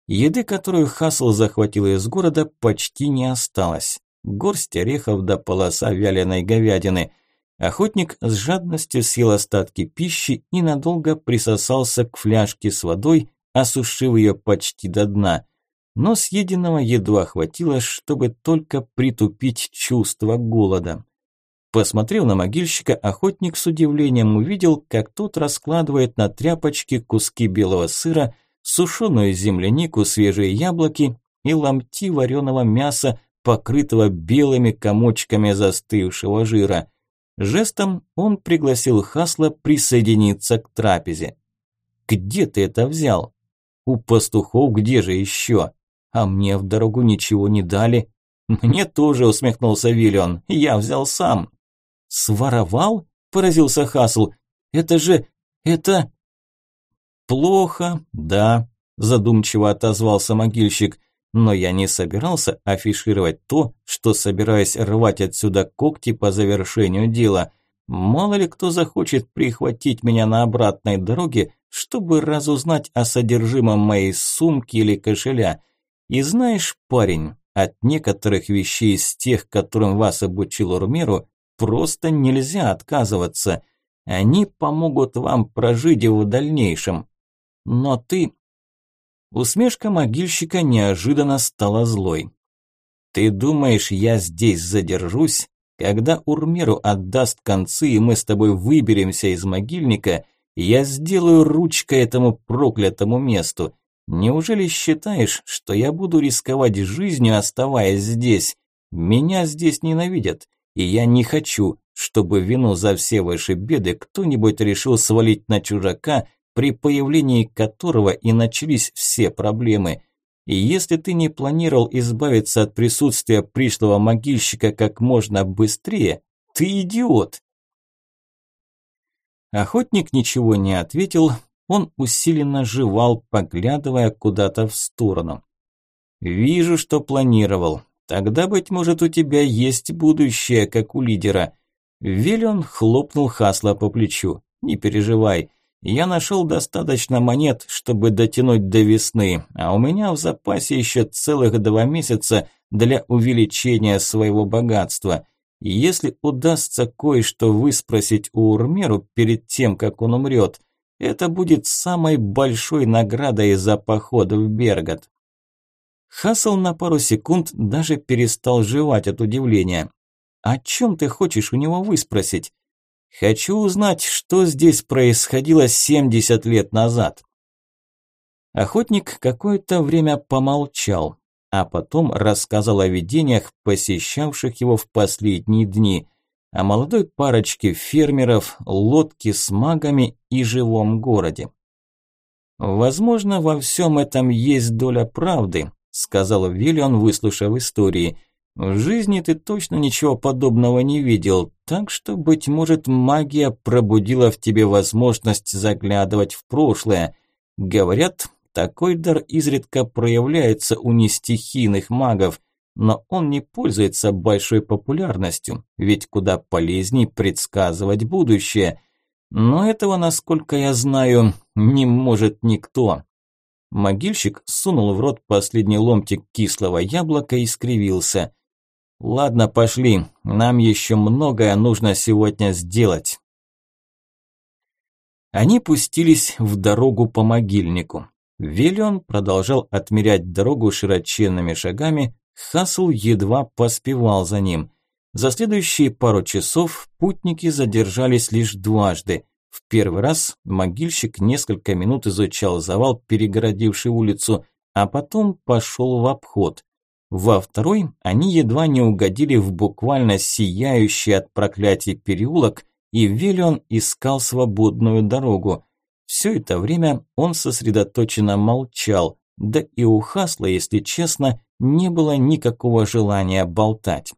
Еды, которую Хасл захватил из города, почти не осталось. Горсть орехов до полоса вяленой говядины. Охотник с жадностью съел остатки пищи и надолго присосался к фляжке с водой, осушив ее почти до дна. Но съеденного едва хватило, чтобы только притупить чувство голода. Посмотрев на могильщика, охотник с удивлением увидел, как тот раскладывает на тряпочке куски белого сыра, сушеную землянику, свежие яблоки и ломти вареного мяса, покрытого белыми комочками застывшего жира – Жестом он пригласил Хасла присоединиться к трапезе. «Где ты это взял?» «У пастухов где же еще? А мне в дорогу ничего не дали». «Мне тоже», – усмехнулся Виллион, – «я взял сам». «Своровал?» – поразился Хасл. «Это же... это...» «Плохо, да», – задумчиво отозвался могильщик но я не собирался афишировать то, что собираюсь рвать отсюда когти по завершению дела. Мало ли кто захочет прихватить меня на обратной дороге, чтобы разузнать о содержимом моей сумки или кошеля. И знаешь, парень, от некоторых вещей из тех, которым вас обучил Урмеру, просто нельзя отказываться. Они помогут вам прожить в дальнейшем. Но ты... Усмешка могильщика неожиданно стала злой. Ты думаешь, я здесь задержусь? Когда Урмеру отдаст концы, и мы с тобой выберемся из могильника, я сделаю ручкой этому проклятому месту. Неужели считаешь, что я буду рисковать жизнью, оставаясь здесь? Меня здесь ненавидят, и я не хочу, чтобы вину за все ваши беды кто-нибудь решил свалить на чужака, при появлении которого и начались все проблемы. И если ты не планировал избавиться от присутствия пришлого могильщика как можно быстрее, ты идиот. Охотник ничего не ответил, он усиленно жевал, поглядывая куда-то в сторону. «Вижу, что планировал. Тогда, быть может, у тебя есть будущее, как у лидера». Велион хлопнул Хасла по плечу. «Не переживай, я нашел достаточно монет, чтобы дотянуть до весны, а у меня в запасе еще целых два месяца для увеличения своего богатства. Если удастся кое-что выспросить у Урмеру перед тем, как он умрет, это будет самой большой наградой за поход в Бергат. Хасл на пару секунд даже перестал жевать от удивления. «О чем ты хочешь у него выспросить?» Хочу узнать, что здесь происходило 70 лет назад. Охотник какое-то время помолчал, а потом рассказал о видениях, посещавших его в последние дни, о молодой парочке фермеров, лодке с магами и живом городе. «Возможно, во всем этом есть доля правды», – сказал Виллион, выслушав истории – в жизни ты точно ничего подобного не видел, так что, быть может, магия пробудила в тебе возможность заглядывать в прошлое. Говорят, такой дар изредка проявляется у нестихийных магов, но он не пользуется большой популярностью, ведь куда полезней предсказывать будущее. Но этого, насколько я знаю, не может никто. Могильщик сунул в рот последний ломтик кислого яблока и скривился. Ладно, пошли. Нам еще многое нужно сегодня сделать. Они пустились в дорогу по могильнику. Велион продолжал отмерять дорогу широченными шагами, Хасл едва поспевал за ним. За следующие пару часов путники задержались лишь дважды. В первый раз могильщик несколько минут изучал завал, перегородивший улицу, а потом пошел в обход. Во второй они едва не угодили в буквально сияющий от проклятий переулок, и Велион искал свободную дорогу. Все это время он сосредоточенно молчал, да и у Хасла, если честно, не было никакого желания болтать.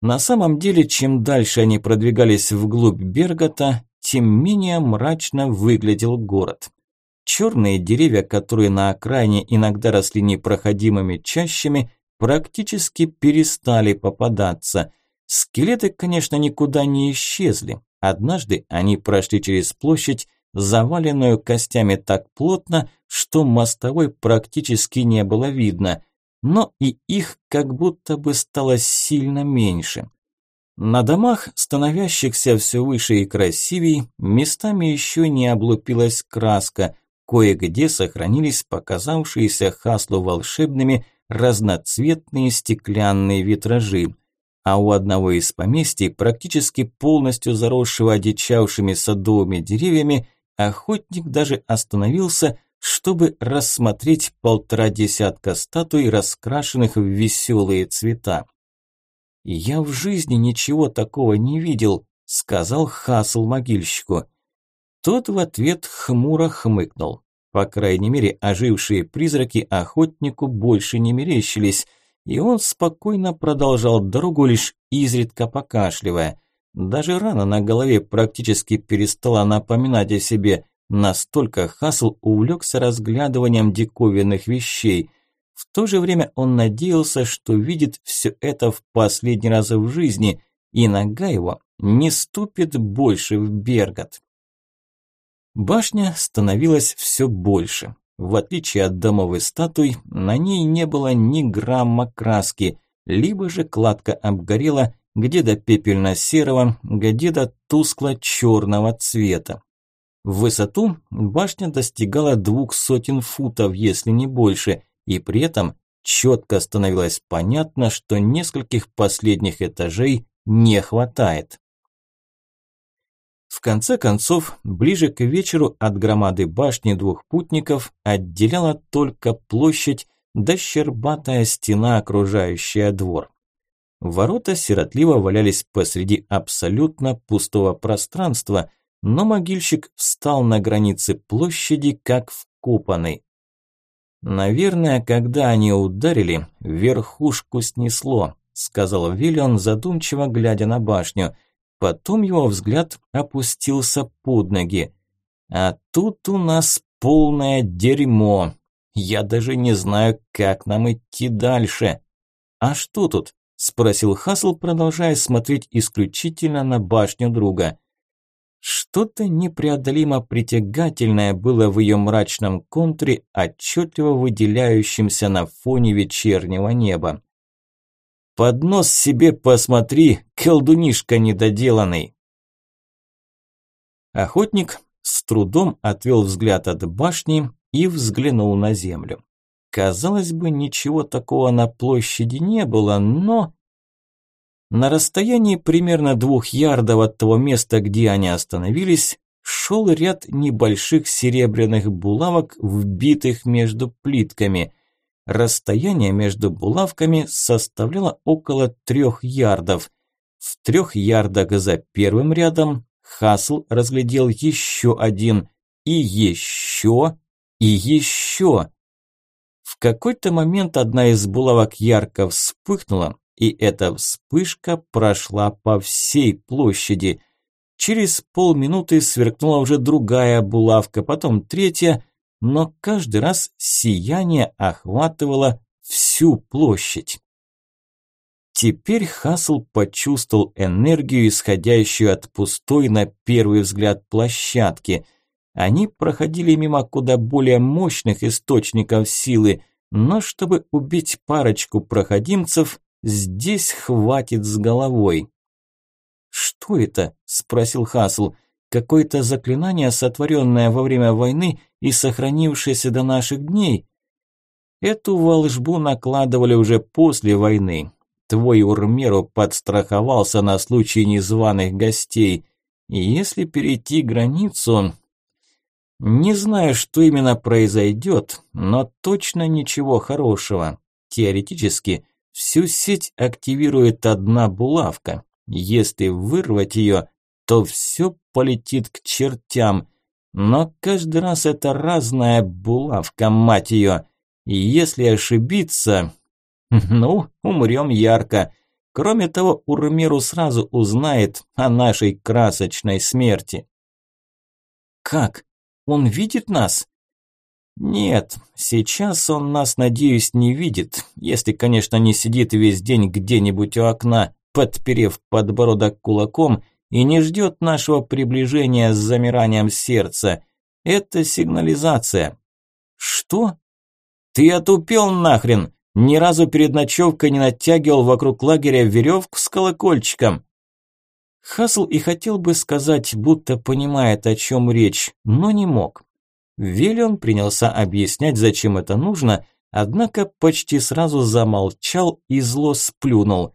На самом деле, чем дальше они продвигались вглубь Бергота, тем менее мрачно выглядел город. Черные деревья, которые на окраине иногда росли непроходимыми чащами, практически перестали попадаться. Скелеты, конечно, никуда не исчезли. Однажды они прошли через площадь, заваленную костями так плотно, что мостовой практически не было видно, но и их как будто бы стало сильно меньше. На домах, становящихся все выше и красивей, местами еще не облупилась краска, кое-где сохранились показавшиеся Хаслу волшебными – разноцветные стеклянные витражи. А у одного из поместий, практически полностью заросшего одичавшими садовыми деревьями, охотник даже остановился, чтобы рассмотреть полтора десятка статуй, раскрашенных в веселые цвета. «Я в жизни ничего такого не видел», – сказал Хасл могильщику. Тот в ответ хмуро хмыкнул. По крайней мере, ожившие призраки охотнику больше не мерещились, и он спокойно продолжал дорогу, лишь изредка покашливая. Даже рана на голове практически перестала напоминать о себе, настолько Хасл увлекся разглядыванием диковинных вещей. В то же время он надеялся, что видит все это в последний раз в жизни, и нога его не ступит больше в Бергат. Башня становилась все больше. В отличие от домов и статуй, на ней не было ни грамма краски, либо же кладка обгорела где-то пепельно-серого, где-то тускло-черного цвета. В высоту башня достигала двух сотен футов, если не больше, и при этом четко становилось понятно, что нескольких последних этажей не хватает. В конце концов, ближе к вечеру от громады башни двух путников отделяла только площадь да щербатая стена, окружающая двор. Ворота сиротливо валялись посреди абсолютно пустого пространства, но могильщик встал на границе площади, как вкопанный. «Наверное, когда они ударили, верхушку снесло», сказал Виллион, задумчиво глядя на башню – Потом его взгляд опустился под ноги. А тут у нас полное дерьмо. Я даже не знаю, как нам идти дальше. А что тут? Спросил Хасл, продолжая смотреть исключительно на башню друга. Что-то непреодолимо притягательное было в ее мрачном контуре, отчетливо выделяющемся на фоне вечернего неба. Под нос себе посмотри, колдунишка недоделанный. Охотник с трудом отвел взгляд от башни и взглянул на землю. Казалось бы, ничего такого на площади не было, но... На расстоянии примерно двух ярдов от того места, где они остановились, шел ряд небольших серебряных булавок, вбитых между плитками. Расстояние между булавками составляло около трех ярдов. В трех ярдах за первым рядом Хасл разглядел еще один, и еще, и еще. В какой-то момент одна из булавок ярко вспыхнула, и эта вспышка прошла по всей площади. Через полминуты сверкнула уже другая булавка, потом третья, но каждый раз сияние охватывало всю площадь. Теперь Хасл почувствовал энергию, исходящую от пустой на первый взгляд площадки. Они проходили мимо куда более мощных источников силы, но чтобы убить парочку проходимцев, здесь хватит с головой. «Что это?» – спросил Хасл. Какое-то заклинание, сотворенное во время войны и сохранившееся до наших дней. Эту волжбу накладывали уже после войны. Твой Урмеру подстраховался на случай незваных гостей. И если перейти границу... Не знаю, что именно произойдет, но точно ничего хорошего. Теоретически, всю сеть активирует одна булавка. Если вырвать ее, то все полетит к чертям. Но каждый раз это разная булавка, мать ее. И если ошибиться, ну, умрем ярко. Кроме того, Урмиру сразу узнает о нашей красочной смерти. Как? Он видит нас? Нет, сейчас он нас, надеюсь, не видит, если, конечно, не сидит весь день где-нибудь у окна, подперев подбородок кулаком и не ждет нашего приближения с замиранием сердца. Это сигнализация. Что? Ты отупел нахрен? Ни разу перед ночевкой не натягивал вокруг лагеря веревку с колокольчиком. Хасл и хотел бы сказать, будто понимает, о чем речь, но не мог. Виллион принялся объяснять, зачем это нужно, однако почти сразу замолчал и зло сплюнул.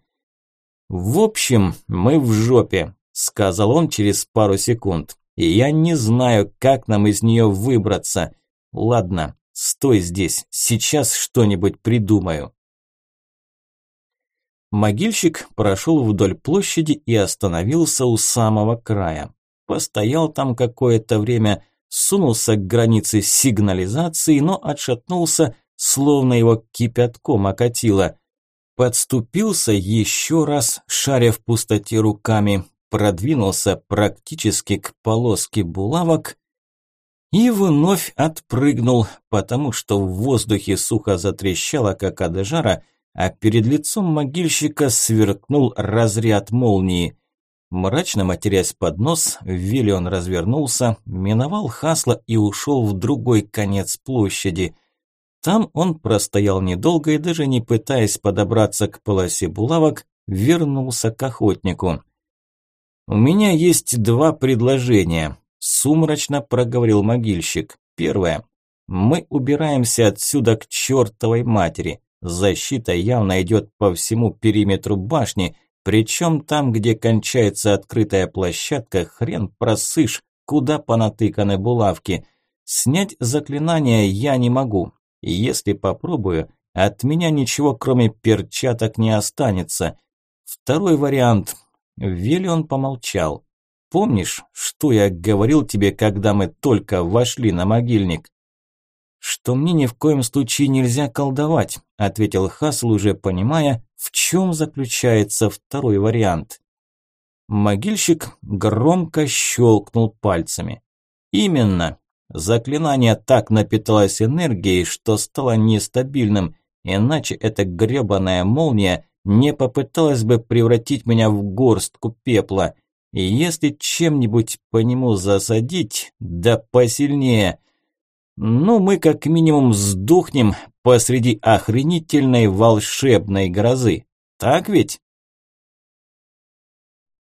«В общем, мы в жопе сказал он через пару секунд. И я не знаю, как нам из нее выбраться. Ладно, стой здесь, сейчас что-нибудь придумаю. Могильщик прошел вдоль площади и остановился у самого края. Постоял там какое-то время, сунулся к границе сигнализации, но отшатнулся, словно его кипятком окатило. Подступился еще раз, шаря в пустоте руками, продвинулся практически к полоске булавок и вновь отпрыгнул, потому что в воздухе сухо затрещало, как от жара, а перед лицом могильщика сверкнул разряд молнии. Мрачно матерясь под нос, Виллион развернулся, миновал Хасла и ушел в другой конец площади. Там он простоял недолго и даже не пытаясь подобраться к полосе булавок, вернулся к охотнику. «У меня есть два предложения», – сумрачно проговорил могильщик. «Первое. Мы убираемся отсюда к чертовой матери. Защита явно идет по всему периметру башни, причем там, где кончается открытая площадка, хрен просышь, куда понатыканы булавки. Снять заклинание я не могу. Если попробую, от меня ничего кроме перчаток не останется. Второй вариант. Велион помолчал. Помнишь, что я говорил тебе, когда мы только вошли на могильник? Что мне ни в коем случае нельзя колдовать, ответил Хасл, уже понимая, в чем заключается второй вариант. Могильщик громко щелкнул пальцами. Именно. Заклинание так напиталось энергией, что стало нестабильным, иначе эта гребаная молния не попыталась бы превратить меня в горстку пепла. И если чем-нибудь по нему засадить, да посильнее, ну мы как минимум сдохнем посреди охренительной волшебной грозы. Так ведь?